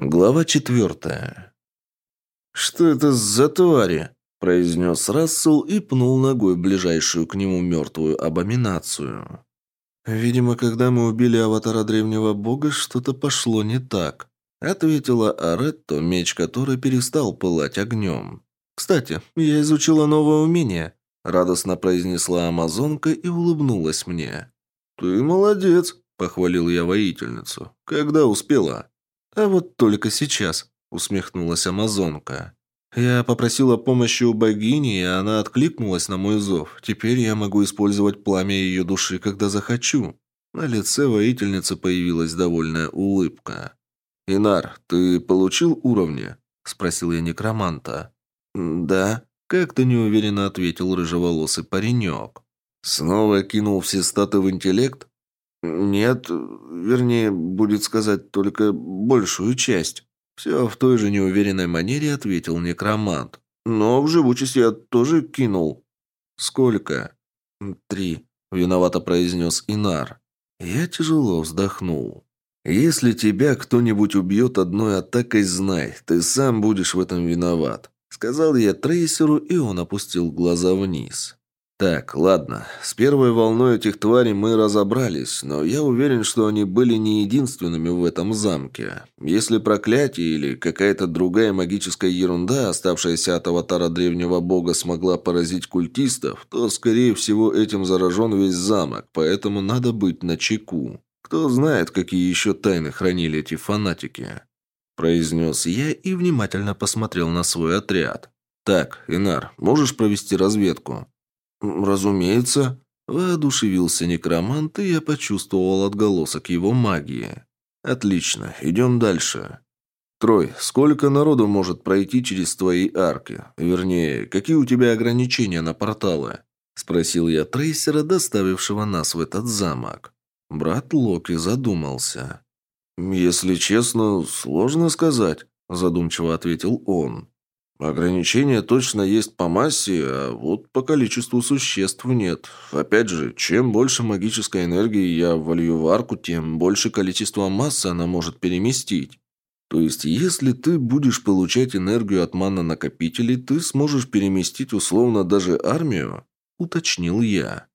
Глава четвертая. «Что это за твари?» – произнес Рассел и пнул ногой ближайшую к нему мертвую абоминацию. «Видимо, когда мы убили аватара древнего бога, что-то пошло не так», – ответила Аретто, меч которой перестал пылать огнем. «Кстати, я изучила новое умение», – радостно произнесла амазонка и улыбнулась мне. «Ты молодец», – похвалил я воительницу. «Когда успела?» «А вот только сейчас», — усмехнулась Амазонка. «Я попросила помощи у богини, и она откликнулась на мой зов. Теперь я могу использовать пламя ее души, когда захочу». На лице воительницы появилась довольная улыбка. «Инар, ты получил уровни?» – спросил я некроманта. «Да», – как-то неуверенно ответил рыжеволосый паренек. «Снова кинул все статы в интеллект?» «Нет, вернее, будет сказать только большую часть». Все в той же неуверенной манере ответил некромант. «Но в живучесть я тоже кинул». «Сколько?» «Три», — виновато произнес Инар. Я тяжело вздохнул. «Если тебя кто-нибудь убьет одной атакой, знай, ты сам будешь в этом виноват», — сказал я трейсеру, и он опустил глаза вниз. Так, ладно, с первой волной этих тварей мы разобрались, но я уверен, что они были не единственными в этом замке. Если проклятие или какая-то другая магическая ерунда, оставшаяся от аватара древнего бога, смогла поразить культистов, то, скорее всего, этим заражен весь замок, поэтому надо быть начеку. Кто знает, какие еще тайны хранили эти фанатики. Произнес я и внимательно посмотрел на свой отряд. «Так, Инар, можешь провести разведку?» «Разумеется», – воодушевился некромант, и я почувствовал отголосок его магии. «Отлично, идем дальше». «Трой, сколько народу может пройти через твои арки? Вернее, какие у тебя ограничения на порталы?» – спросил я трейсера, доставившего нас в этот замок. Брат Локи задумался. «Если честно, сложно сказать», – задумчиво ответил он. Ограничения точно есть по массе, а вот по количеству существ нет. Опять же, чем больше магической энергии я волью в арку, тем больше количество массы она может переместить. То есть, если ты будешь получать энергию от мана-накопителей, ты сможешь переместить условно даже армию? Уточнил я.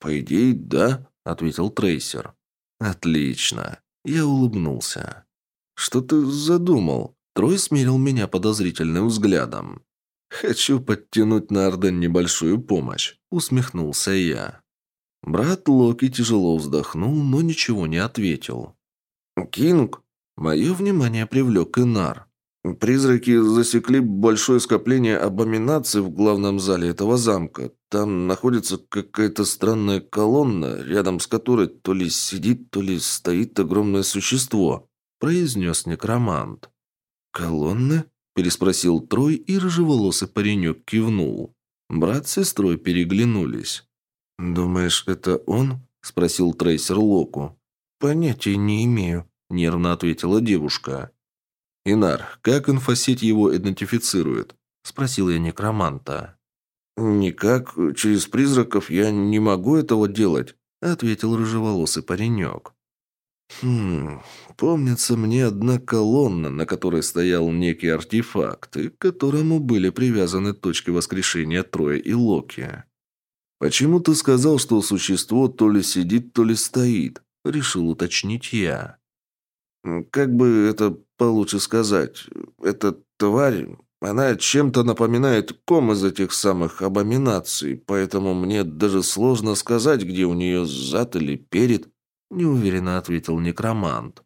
По идее, да, ответил трейсер. Отлично. Я улыбнулся. Что ты задумал? Трой смерил меня подозрительным взглядом. «Хочу подтянуть на Орден небольшую помощь», — усмехнулся я. Брат Локи тяжело вздохнул, но ничего не ответил. «Кинг?» Мое внимание привлек Инар. «Призраки засекли большое скопление абоминаций в главном зале этого замка. Там находится какая-то странная колонна, рядом с которой то ли сидит, то ли стоит огромное существо», — произнес некромант. «Колонны?» – переспросил Трой, и рыжеволосый паренек кивнул. Брат с сестрой переглянулись. «Думаешь, это он?» – спросил трейсер Локу. «Понятия не имею», – нервно ответила девушка. «Инар, как инфосеть его идентифицирует?» – спросил я некроманта. «Никак. Через призраков я не могу этого делать», – ответил рыжеволосый паренек. Хм, помнится мне одна колонна, на которой стоял некий артефакт, и к которому были привязаны точки воскрешения Троя и Локи. «Почему ты сказал, что существо то ли сидит, то ли стоит?» – решил уточнить я. «Как бы это получше сказать? Эта тварь, она чем-то напоминает ком из этих самых абоминаций, поэтому мне даже сложно сказать, где у нее зад или перед» неуверенно ответил некромант.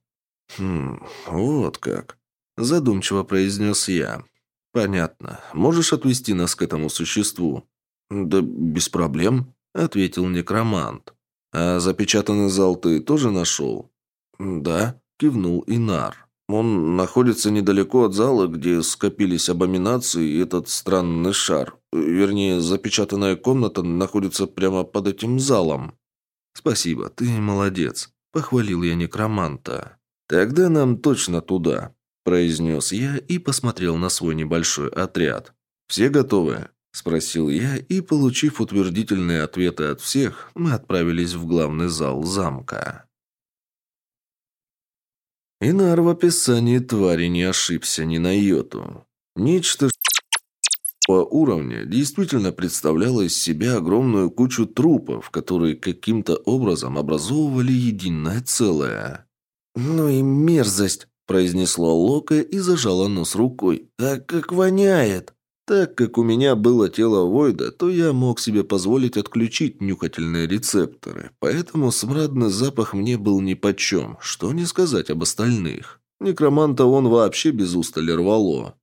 «Хм, вот как», – задумчиво произнес я. «Понятно. Можешь отвести нас к этому существу?» «Да без проблем», – ответил некромант. «А запечатанный зал ты тоже нашел?» «Да», – кивнул Инар. «Он находится недалеко от зала, где скопились абоминации и этот странный шар. Вернее, запечатанная комната находится прямо под этим залом». «Спасибо, ты молодец», – похвалил я некроманта. «Тогда нам точно туда», – произнес я и посмотрел на свой небольшой отряд. «Все готовы?» – спросил я, и, получив утвердительные ответы от всех, мы отправились в главный зал замка. Инар в описании твари не ошибся ни на йоту. Нечто по уровня действительно представляло из себя огромную кучу трупов, которые каким-то образом образовывали единое целое. «Ну и мерзость!» – произнесла Лока и зажала нос рукой. «А как воняет!» Так как у меня было тело Войда, то я мог себе позволить отключить нюхательные рецепторы, поэтому смрадный запах мне был нипочем, что не сказать об остальных. Некроманта он вообще без устали рвало.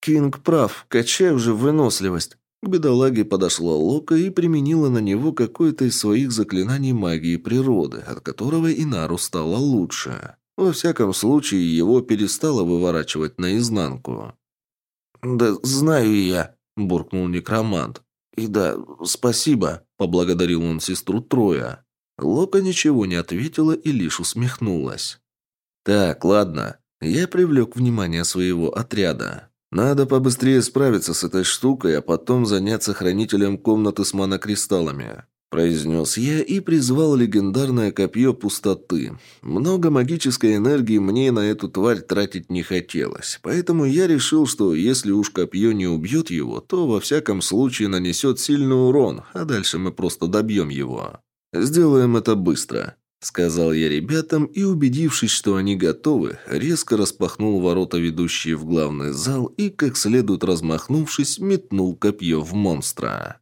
«Кинг прав, качай уже выносливость». К бедолаге подошла Лока и применила на него какое-то из своих заклинаний магии природы, от которого Инару стало лучше. Во всяком случае, его перестало выворачивать наизнанку. «Да знаю я», – буркнул некромант. «И да, спасибо», – поблагодарил он сестру Троя. Лока ничего не ответила и лишь усмехнулась. «Так, ладно». Я привлек внимание своего отряда. Надо побыстрее справиться с этой штукой, а потом заняться хранителем комнаты с монокристаллами произнес я и призвал легендарное копье пустоты. Много магической энергии мне на эту тварь тратить не хотелось, поэтому я решил, что если уж копье не убьет его, то во всяком случае нанесет сильный урон, а дальше мы просто добьем его. Сделаем это быстро. Сказал я ребятам и, убедившись, что они готовы, резко распахнул ворота, ведущие в главный зал, и, как следует размахнувшись, метнул копье в монстра.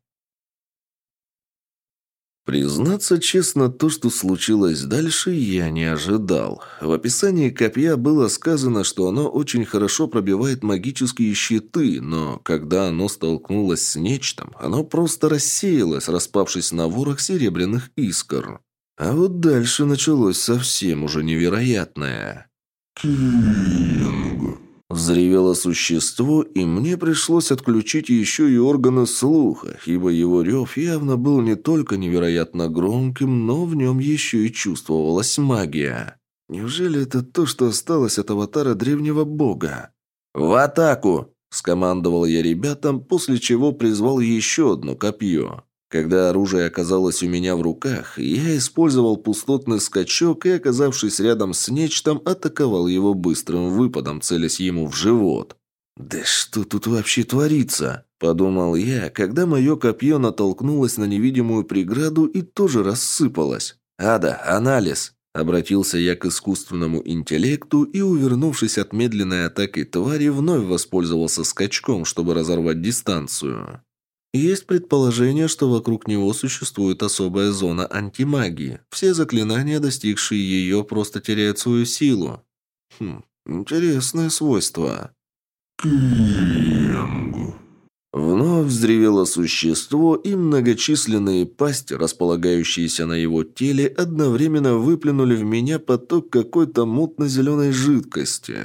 Признаться честно, то, что случилось дальше, я не ожидал. В описании копья было сказано, что оно очень хорошо пробивает магические щиты, но когда оно столкнулось с нечтом, оно просто рассеялось, распавшись на ворох серебряных искр. А вот дальше началось совсем уже невероятное. «Кинг!» Взревело существо, и мне пришлось отключить еще и органы слуха, ибо его рев явно был не только невероятно громким, но в нем еще и чувствовалась магия. Неужели это то, что осталось от аватара древнего бога? «В атаку!» – скомандовал я ребятам, после чего призвал еще одно копье. Когда оружие оказалось у меня в руках, я использовал пустотный скачок и, оказавшись рядом с нечтом, атаковал его быстрым выпадом, целясь ему в живот. «Да что тут вообще творится?» – подумал я, когда мое копье натолкнулось на невидимую преграду и тоже рассыпалось. «Ада, анализ!» – обратился я к искусственному интеллекту и, увернувшись от медленной атаки твари, вновь воспользовался скачком, чтобы разорвать дистанцию. Есть предположение, что вокруг него существует особая зона антимагии. Все заклинания, достигшие ее, просто теряют свою силу. Хм, интересное свойство. Кинг. Вновь взревело существо, и многочисленные пасти, располагающиеся на его теле, одновременно выплюнули в меня поток какой-то мутно-зеленой жидкости.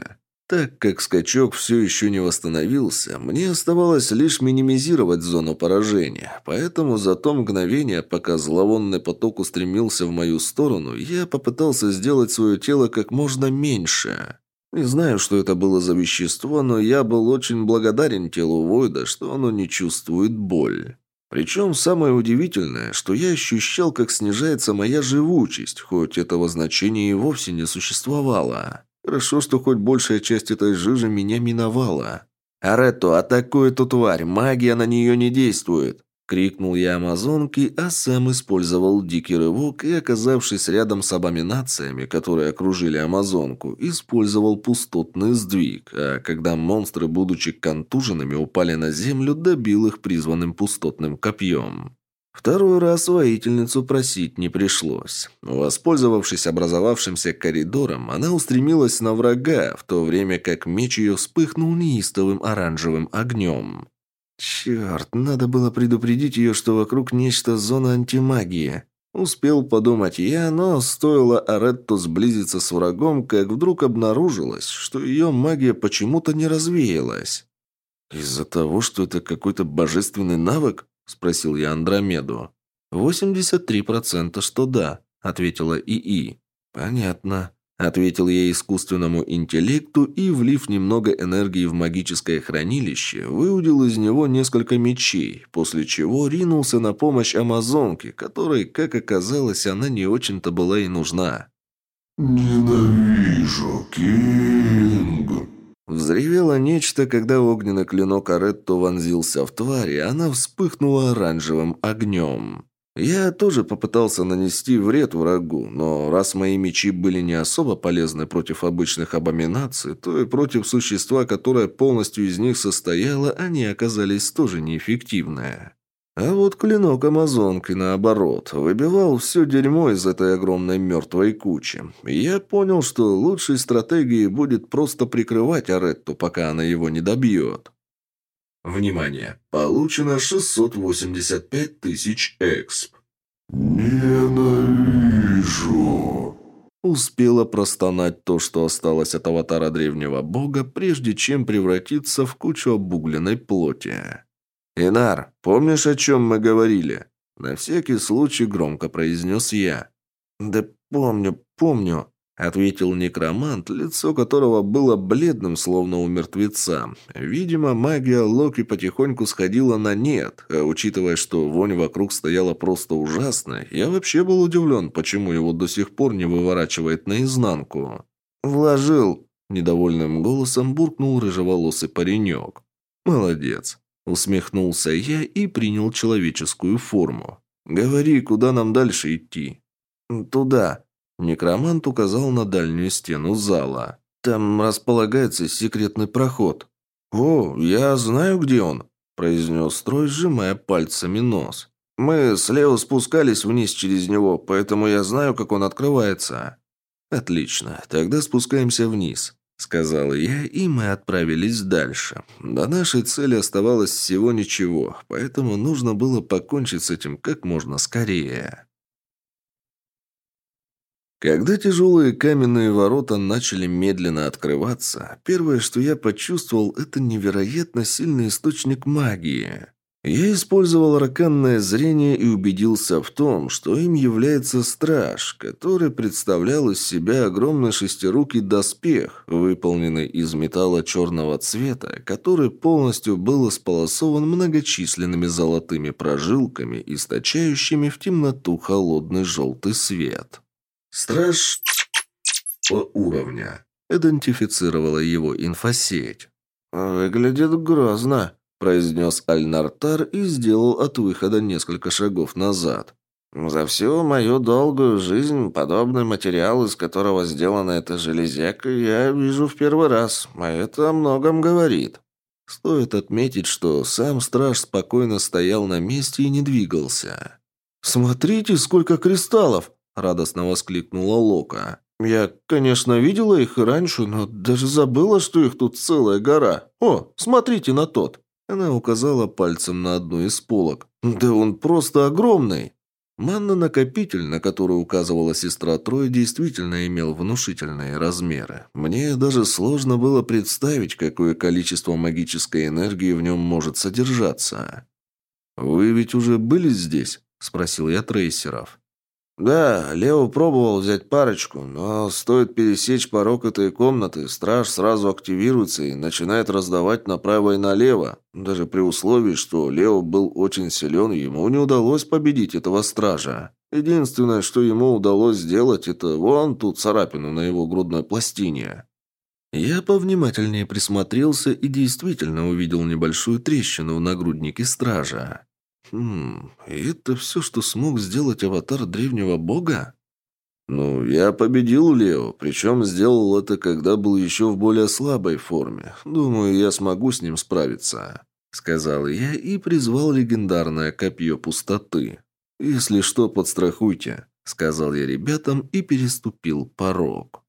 Так как скачок все еще не восстановился, мне оставалось лишь минимизировать зону поражения, поэтому за то мгновение, пока зловонный поток устремился в мою сторону, я попытался сделать свое тело как можно меньше. Не знаю, что это было за вещество, но я был очень благодарен телу Войда, что оно не чувствует боль. Причем самое удивительное, что я ощущал, как снижается моя живучесть, хоть этого значения и вовсе не существовало. Хорошо, что хоть большая часть этой жижи меня миновала. «Аретто, атакуй эту тварь! Магия на нее не действует!» Крикнул я амазонке, а сам использовал дикий рывок и, оказавшись рядом с абоминациями, которые окружили амазонку, использовал пустотный сдвиг, а когда монстры, будучи контуженными, упали на землю, добил их призванным пустотным копьем. Второй раз воительницу просить не пришлось. Воспользовавшись образовавшимся коридором, она устремилась на врага, в то время как меч ее вспыхнул неистовым оранжевым огнем. Черт, надо было предупредить ее, что вокруг нечто зона антимагии. Успел подумать я, но стоило Аретту сблизиться с врагом, как вдруг обнаружилось, что ее магия почему-то не развеялась. Из-за того, что это какой-то божественный навык? Спросил я Андромеду. «Восемьдесят три процента, что да», – ответила ИИ. «Понятно», – ответил я искусственному интеллекту и, влив немного энергии в магическое хранилище, выудил из него несколько мечей, после чего ринулся на помощь амазонке, которой, как оказалось, она не очень-то была и нужна. «Ненавижу, Кинг!» Взревело нечто, когда огненный клинок Аретто вонзился в тварь, и она вспыхнула оранжевым огнем. Я тоже попытался нанести вред врагу, но раз мои мечи были не особо полезны против обычных абоминаций, то и против существа, которое полностью из них состояло, они оказались тоже неэффективны. А вот клинок Амазонки, наоборот, выбивал все дерьмо из этой огромной мертвой кучи. И я понял, что лучшей стратегией будет просто прикрывать Аретту, пока она его не добьет. Внимание! Получено 685 тысяч эксп. «Ненавижу!» Успела простонать то, что осталось от аватара древнего бога, прежде чем превратиться в кучу обугленной плоти. «Инар, помнишь, о чем мы говорили?» На всякий случай громко произнес я. «Да помню, помню», — ответил некромант, лицо которого было бледным, словно у мертвеца. Видимо, магия Локи потихоньку сходила на нет, а учитывая, что вонь вокруг стояла просто ужасная, я вообще был удивлен, почему его до сих пор не выворачивает наизнанку. «Вложил», — недовольным голосом буркнул рыжеволосый паренек. «Молодец. Усмехнулся я и принял человеческую форму. «Говори, куда нам дальше идти?» «Туда». Некромант указал на дальнюю стену зала. «Там располагается секретный проход». «О, я знаю, где он», – произнес Строй, сжимая пальцами нос. «Мы слева спускались вниз через него, поэтому я знаю, как он открывается». «Отлично, тогда спускаемся вниз сказал я, и мы отправились дальше. До нашей цели оставалось всего ничего, поэтому нужно было покончить с этим как можно скорее. Когда тяжелые каменные ворота начали медленно открываться, первое, что я почувствовал, это невероятно сильный источник магии. Я использовал раканное зрение и убедился в том, что им является страж, который представлял из себя огромный шестирукий доспех, выполненный из металла черного цвета, который полностью был исполосован многочисленными золотыми прожилками, источающими в темноту холодный желтый свет. «Страж по уровня», — идентифицировала его инфосеть. «Выглядит грозно», произнес Аль-Нартар и сделал от выхода несколько шагов назад. «За всю мою долгую жизнь подобный материал, из которого сделана эта железяка, я вижу в первый раз, а это о многом говорит». Стоит отметить, что сам страж спокойно стоял на месте и не двигался. «Смотрите, сколько кристаллов!» – радостно воскликнула Лока. «Я, конечно, видела их раньше, но даже забыла, что их тут целая гора. О, смотрите на тот!» Она указала пальцем на одну из полок. «Да он просто огромный!» Манна-накопитель, на который указывала сестра Трой, действительно имел внушительные размеры. Мне даже сложно было представить, какое количество магической энергии в нем может содержаться. «Вы ведь уже были здесь?» – спросил я трейсеров. «Да, Лео пробовал взять парочку, но стоит пересечь порог этой комнаты, страж сразу активируется и начинает раздавать направо и налево. Даже при условии, что Лео был очень силен, ему не удалось победить этого стража. Единственное, что ему удалось сделать, это вон ту царапину на его грудной пластине». Я повнимательнее присмотрелся и действительно увидел небольшую трещину в нагруднике стража. Хм, и это все, что смог сделать аватар древнего бога? Ну, я победил Лео, причем сделал это, когда был еще в более слабой форме. Думаю, я смогу с ним справиться. Сказал я и призвал легендарное копье пустоты. «Если что, подстрахуйте», — сказал я ребятам и переступил порог.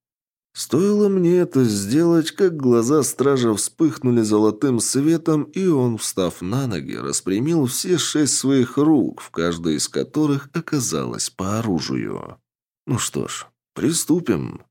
Стоило мне это сделать, как глаза стража вспыхнули золотым светом, и он, встав на ноги, распрямил все шесть своих рук, в каждой из которых оказалось по оружию. Ну что ж, приступим.